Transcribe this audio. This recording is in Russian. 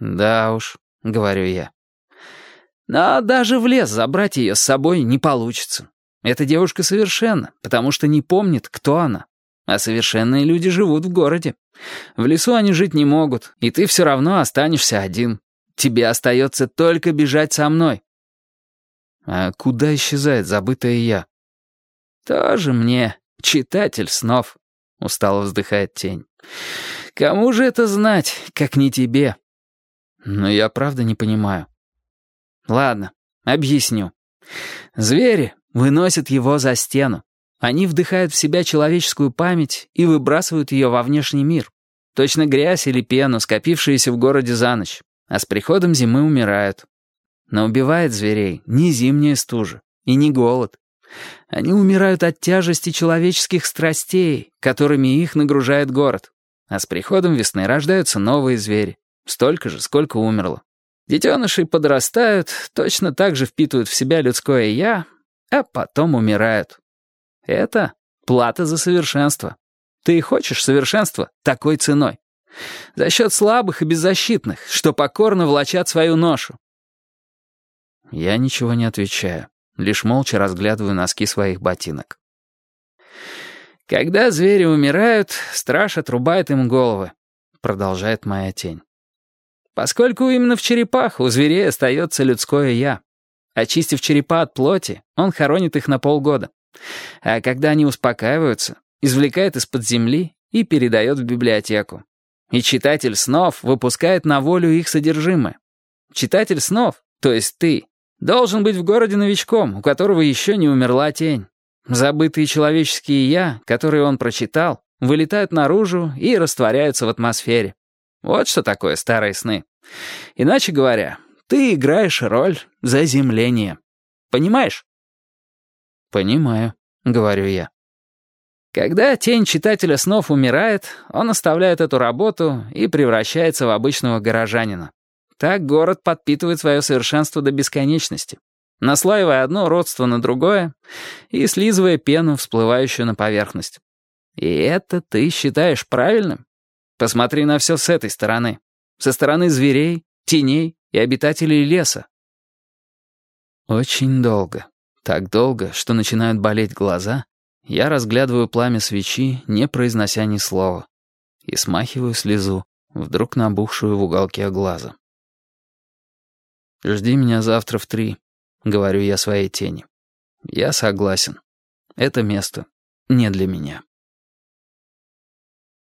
«Да уж», — говорю я. «Но даже в лес забрать ее с собой не получится. Эта девушка совершенна, потому что не помнит, кто она. А совершенные люди живут в городе. В лесу они жить не могут, и ты все равно останешься один. Тебе остается только бежать со мной». «А куда исчезает забытое я?» «Тоже мне читатель снов», — устало вздыхает тень. «Кому же это знать, как не тебе?» «Но я правда не понимаю». «Ладно, объясню. Звери выносят его за стену. Они вдыхают в себя человеческую память и выбрасывают ее во внешний мир. Точно грязь или пену, скопившиеся в городе за ночь. А с приходом зимы умирают. Но убивает зверей не зимняя стужа и не голод. Они умирают от тяжести человеческих страстей, которыми их нагружает город. А с приходом весны рождаются новые звери. Столько же, сколько умерло. Детеныши подрастают, точно так же впитывают в себя людское «я», а потом умирают. Это плата за совершенство. Ты хочешь совершенства такой ценой. За счет слабых и беззащитных, что покорно влачат свою ношу. Я ничего не отвечаю, лишь молча разглядываю носки своих ботинок. «Когда звери умирают, страж отрубает им головы», — продолжает моя тень. «Поскольку именно в черепах у зверей остается людское «я». Очистив черепа от плоти, он хоронит их на полгода. А когда они успокаиваются, извлекает из-под земли и передает в библиотеку. И читатель снов выпускает на волю их содержимое. Читатель снов, то есть ты, должен быть в городе новичком, у которого еще не умерла тень. Забытые человеческие «я», которые он прочитал, вылетают наружу и растворяются в атмосфере. Вот что такое старые сны. Иначе говоря, ты играешь роль заземления. Понимаешь? «Понимаю», — говорю я. Когда тень читателя снов умирает, он оставляет эту работу и превращается в обычного горожанина. Так город подпитывает свое совершенство до бесконечности, наслаивая одно родство на другое и слизывая пену, всплывающую на поверхность. И это ты считаешь правильным? Посмотри на все с этой стороны. Со стороны зверей, теней и обитателей леса. Очень долго. Так долго, что начинают болеть глаза, я разглядываю пламя свечи, не произнося ни слова, и смахиваю слезу, вдруг набухшую в уголке глаза. «Жди меня завтра в три», — говорю я своей тени. «Я согласен. Это место не для меня».